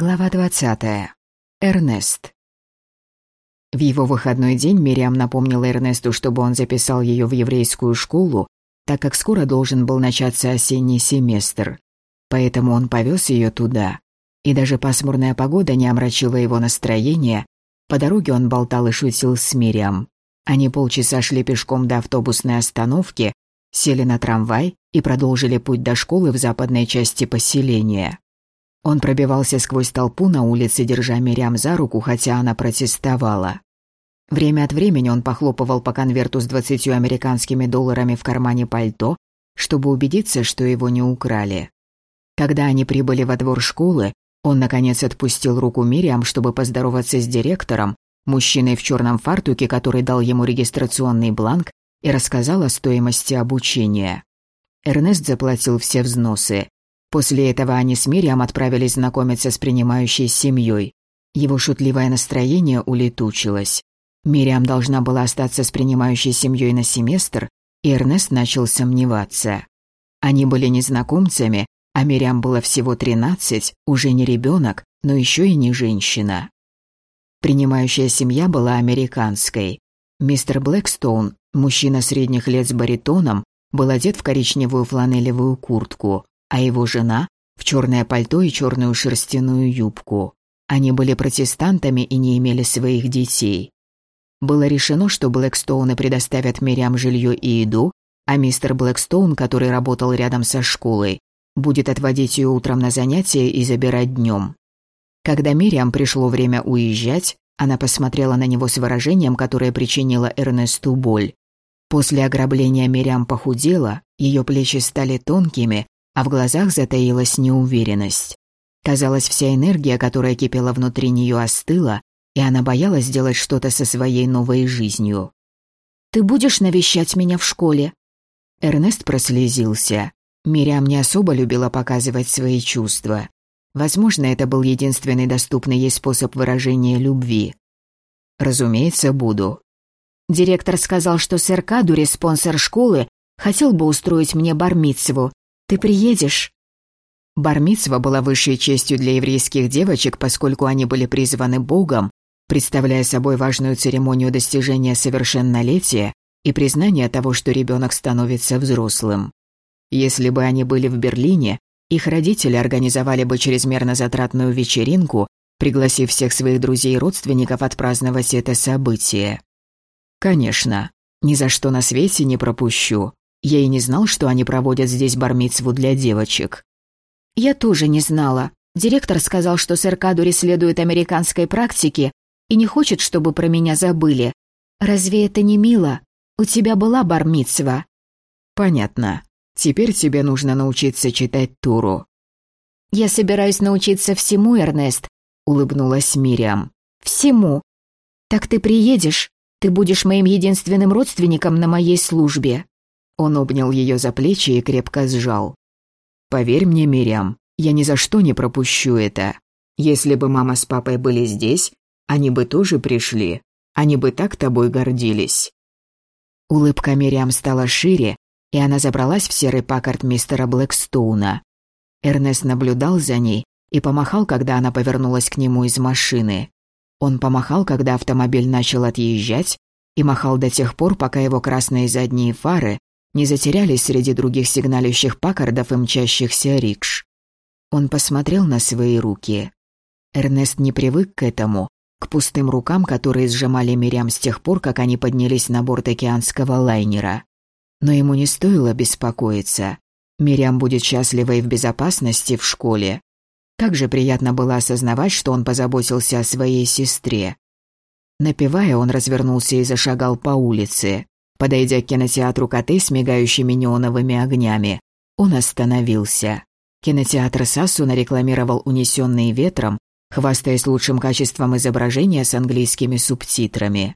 Глава 20. Эрнест. В его выходной день Мириам напомнила Эрнесту, чтобы он записал ее в еврейскую школу, так как скоро должен был начаться осенний семестр. Поэтому он повез ее туда. И даже пасмурная погода не омрачила его настроение. По дороге он болтал и шутил с Мириам. Они полчаса шли пешком до автобусной остановки, сели на трамвай и продолжили путь до школы в западной части поселения. Он пробивался сквозь толпу на улице, держа Мириам за руку, хотя она протестовала. Время от времени он похлопывал по конверту с двадцатью американскими долларами в кармане пальто, чтобы убедиться, что его не украли. Когда они прибыли во двор школы, он, наконец, отпустил руку Мириам, чтобы поздороваться с директором, мужчиной в черном фартуке, который дал ему регистрационный бланк и рассказал о стоимости обучения. Эрнест заплатил все взносы. После этого они с Мириам отправились знакомиться с принимающей семьей. Его шутливое настроение улетучилось. Мириам должна была остаться с принимающей семьей на семестр, и Эрнест начал сомневаться. Они были незнакомцами, а Мириам было всего 13, уже не ребенок, но еще и не женщина. Принимающая семья была американской. Мистер Блэкстоун, мужчина средних лет с баритоном, был одет в коричневую фланелевую куртку а его жена в черное пальто и черную шерстяную юбку. Они были протестантами и не имели своих детей. Было решено, что Блэкстоуны предоставят Мириам жилье и еду, а мистер Блэкстоун, который работал рядом со школой, будет отводить ее утром на занятия и забирать днем. Когда Мириам пришло время уезжать, она посмотрела на него с выражением, которое причинило Эрнесту боль. После ограбления Мириам похудела, ее плечи стали тонкими, а в глазах затаилась неуверенность. Казалось, вся энергия, которая кипела внутри нее, остыла, и она боялась сделать что-то со своей новой жизнью. «Ты будешь навещать меня в школе?» Эрнест прослезился. Мириам не особо любила показывать свои чувства. Возможно, это был единственный доступный ей способ выражения любви. «Разумеется, буду». Директор сказал, что сэр Кадури, спонсор школы, хотел бы устроить мне бармитсву, ты приедешь?» Бармитсва была высшей честью для еврейских девочек, поскольку они были призваны Богом, представляя собой важную церемонию достижения совершеннолетия и признания того, что ребенок становится взрослым. Если бы они были в Берлине, их родители организовали бы чрезмерно затратную вечеринку, пригласив всех своих друзей и родственников отпраздновать это событие. Конечно, ни за что на свете не пропущу. Я и не знал, что они проводят здесь бармицву для девочек. Я тоже не знала. Директор сказал, что сэр Кадури следует американской практике и не хочет, чтобы про меня забыли. Разве это не мило? У тебя была бармицва? Понятно. Теперь тебе нужно научиться читать Туру. Я собираюсь научиться всему, Эрнест, улыбнулась Мириам. Всему. Так ты приедешь? Ты будешь моим единственным родственником на моей службе. Он обнял ее за плечи и крепко сжал. «Поверь мне, Мириам, я ни за что не пропущу это. Если бы мама с папой были здесь, они бы тоже пришли. Они бы так тобой гордились». Улыбка Мириам стала шире, и она забралась в серый паккарт мистера Блэкстоуна. Эрнест наблюдал за ней и помахал, когда она повернулась к нему из машины. Он помахал, когда автомобиль начал отъезжать, и махал до тех пор, пока его красные задние фары не затерялись среди других сигналищих пакардов и мчащихся рикш. Он посмотрел на свои руки. Эрнест не привык к этому, к пустым рукам, которые сжимали Мирям с тех пор, как они поднялись на борт океанского лайнера. Но ему не стоило беспокоиться. Мирям будет счастлива и в безопасности в школе. Как же приятно было осознавать, что он позаботился о своей сестре. Напевая, он развернулся и зашагал по улице. Подойдя к кинотеатру «Коты» с мигающими неоновыми огнями, он остановился. Кинотеатр Сассуна рекламировал «Унесенные ветром», хвастаясь лучшим качеством изображения с английскими субтитрами.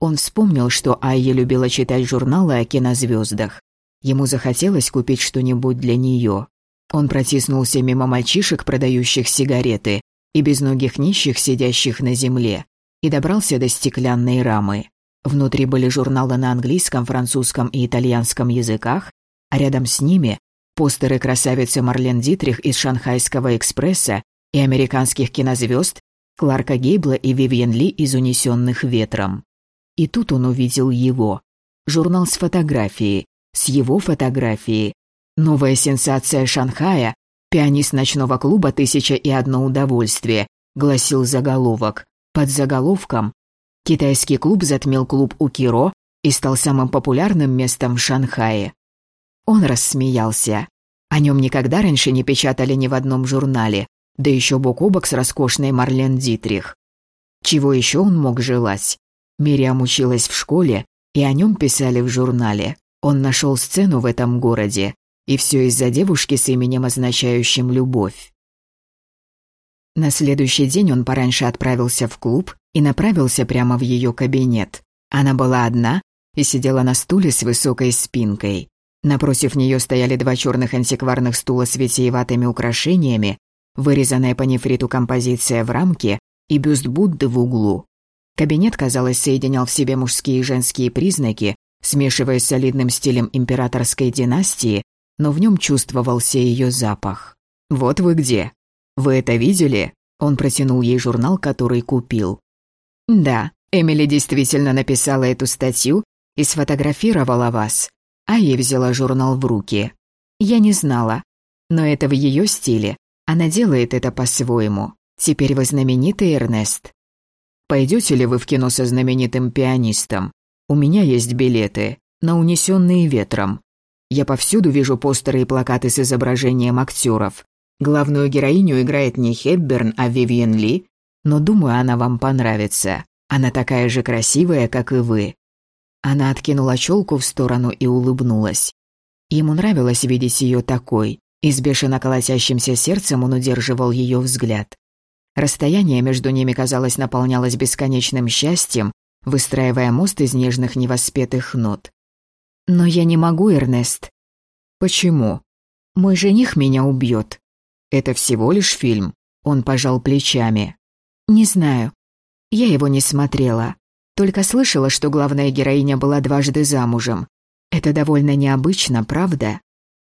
Он вспомнил, что Айя любила читать журналы о кинозвездах. Ему захотелось купить что-нибудь для нее. Он протиснулся мимо мальчишек, продающих сигареты, и безногих нищих, сидящих на земле, и добрался до стеклянной рамы. Внутри были журналы на английском, французском и итальянском языках, а рядом с ними постеры красавицы Марлен Дитрих из «Шанхайского экспресса» и американских кинозвезд Кларка Гейбла и Вивьен Ли из «Унесенных ветром». И тут он увидел его. Журнал с фотографией, с его фотографией. Новая сенсация Шанхая, пианист ночного клуба «Тысяча и одно удовольствие», гласил заголовок. Под заголовком «Китайский клуб затмил клуб Укиро и стал самым популярным местом в Шанхае». Он рассмеялся. О нем никогда раньше не печатали ни в одном журнале, да еще бок о бок с роскошной Марлен Дитрих. Чего еще он мог желать? Мириам училась в школе, и о нем писали в журнале. Он нашел сцену в этом городе, и все из-за девушки с именем, означающим «любовь». На следующий день он пораньше отправился в клуб и направился прямо в ее кабинет. Она была одна и сидела на стуле с высокой спинкой. Напротив нее стояли два черных антикварных стула с витиеватыми украшениями, вырезанная по нефриту композиция в рамке и бюст Будды в углу. Кабинет, казалось, соединял в себе мужские и женские признаки, смешиваясь с солидным стилем императорской династии, но в нем чувствовался ее запах. «Вот вы где. Вы это видели?» Он протянул ей журнал, который купил. «Да, Эмили действительно написала эту статью и сфотографировала вас, а ей взяла журнал в руки. Я не знала, но это в ее стиле, она делает это по-своему. Теперь вы знаменитый Эрнест. Пойдете ли вы в кино со знаменитым пианистом? У меня есть билеты на унесенные ветром. Я повсюду вижу постеры и плакаты с изображением актеров. Главную героиню играет не Хепберн, а Вивьен Ли, но думаю, она вам понравится. Она такая же красивая, как и вы». Она откинула челку в сторону и улыбнулась. Ему нравилось видеть ее такой, и с бешено колотящимся сердцем он удерживал ее взгляд. Расстояние между ними, казалось, наполнялось бесконечным счастьем, выстраивая мост из нежных невоспетых нот. «Но я не могу, Эрнест». «Почему?» «Мой жених меня убьет». «Это всего лишь фильм», — он пожал плечами. «Не знаю. Я его не смотрела. Только слышала, что главная героиня была дважды замужем. Это довольно необычно, правда?»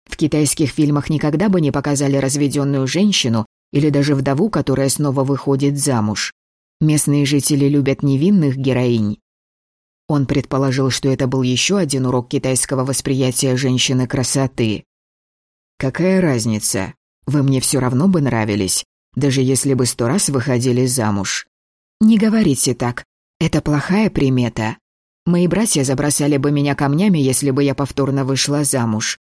В китайских фильмах никогда бы не показали разведенную женщину или даже вдову, которая снова выходит замуж. Местные жители любят невинных героинь. Он предположил, что это был еще один урок китайского восприятия женщины красоты. «Какая разница? Вы мне все равно бы нравились, даже если бы сто раз выходили замуж». «Не говорите так. Это плохая примета. Мои братья забросали бы меня камнями, если бы я повторно вышла замуж.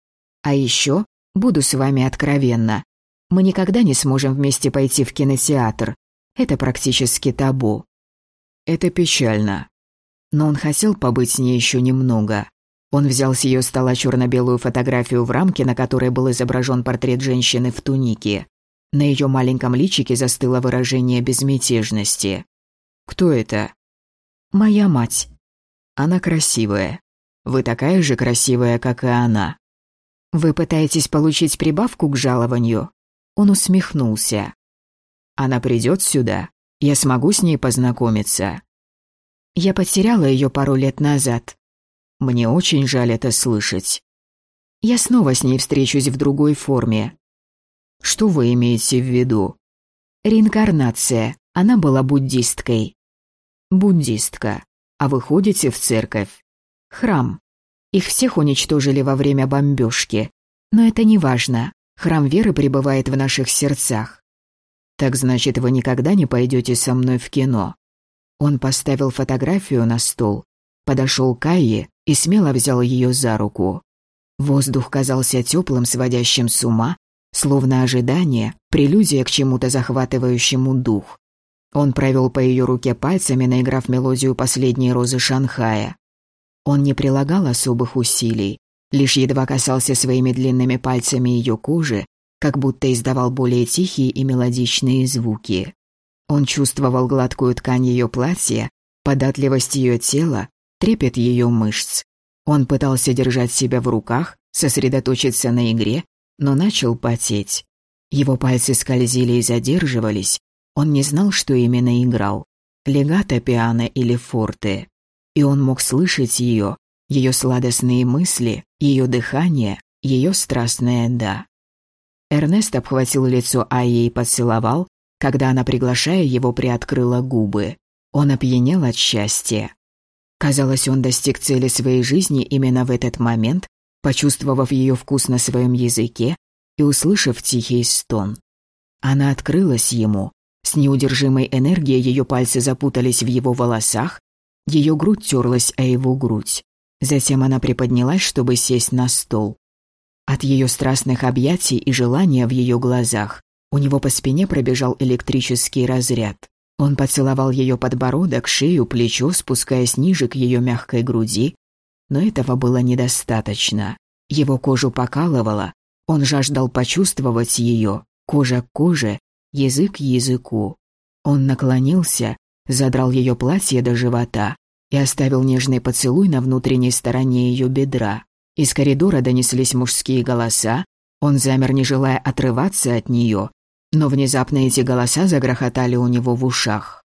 А еще, буду с вами откровенна, мы никогда не сможем вместе пойти в кинотеатр. Это практически табу. Это печально. Но он хотел побыть с ней еще немного. Он взял с ее стола черно-белую фотографию в рамке, на которой был изображен портрет женщины в тунике. На ее маленьком личике застыло выражение безмятежности. «Кто это?» «Моя мать. Она красивая. Вы такая же красивая, как и она. «Вы пытаетесь получить прибавку к жалованию?» Он усмехнулся. «Она придет сюда? Я смогу с ней познакомиться?» «Я потеряла ее пару лет назад. Мне очень жаль это слышать. Я снова с ней встречусь в другой форме. Что вы имеете в виду?» «Реинкарнация. Она была буддисткой». «Буддистка. А вы ходите в церковь?» «Храм. Их всех уничтожили во время бомбежки. Но это не важно. Храм веры пребывает в наших сердцах. Так значит, вы никогда не пойдете со мной в кино. Он поставил фотографию на стол, подошел к Айе и смело взял ее за руку. Воздух казался теплым, сводящим с ума, словно ожидание, прелюдия к чему-то захватывающему дух. Он провел по ее руке пальцами, наиграв мелодию последней розы Шанхая. Он не прилагал особых усилий, лишь едва касался своими длинными пальцами ее кожи, как будто издавал более тихие и мелодичные звуки. Он чувствовал гладкую ткань ее платья, податливость ее тела, трепет ее мышц. Он пытался держать себя в руках, сосредоточиться на игре, но начал потеть. Его пальцы скользили и задерживались. Он не знал, что именно играл. Легато пиано или форте и он мог слышать ее, ее сладостные мысли, ее дыхание, ее страстное «да». Эрнест обхватил лицо Айи и поцеловал, когда она, приглашая его, приоткрыла губы. Он опьянел от счастья. Казалось, он достиг цели своей жизни именно в этот момент, почувствовав ее вкус на своем языке и услышав тихий стон. Она открылась ему. С неудержимой энергией ее пальцы запутались в его волосах, ее грудь терлась о его грудь. Затем она приподнялась, чтобы сесть на стол. От ее страстных объятий и желания в ее глазах у него по спине пробежал электрический разряд. Он поцеловал ее подбородок, шею, плечо, спускаясь ниже к ее мягкой груди, но этого было недостаточно. Его кожу покалывало, он жаждал почувствовать ее, кожа к коже, язык к языку. Он наклонился, задрал ее платье до живота и оставил нежный поцелуй на внутренней стороне ее бедра. Из коридора донеслись мужские голоса, он замер, не желая отрываться от нее, но внезапно эти голоса загрохотали у него в ушах.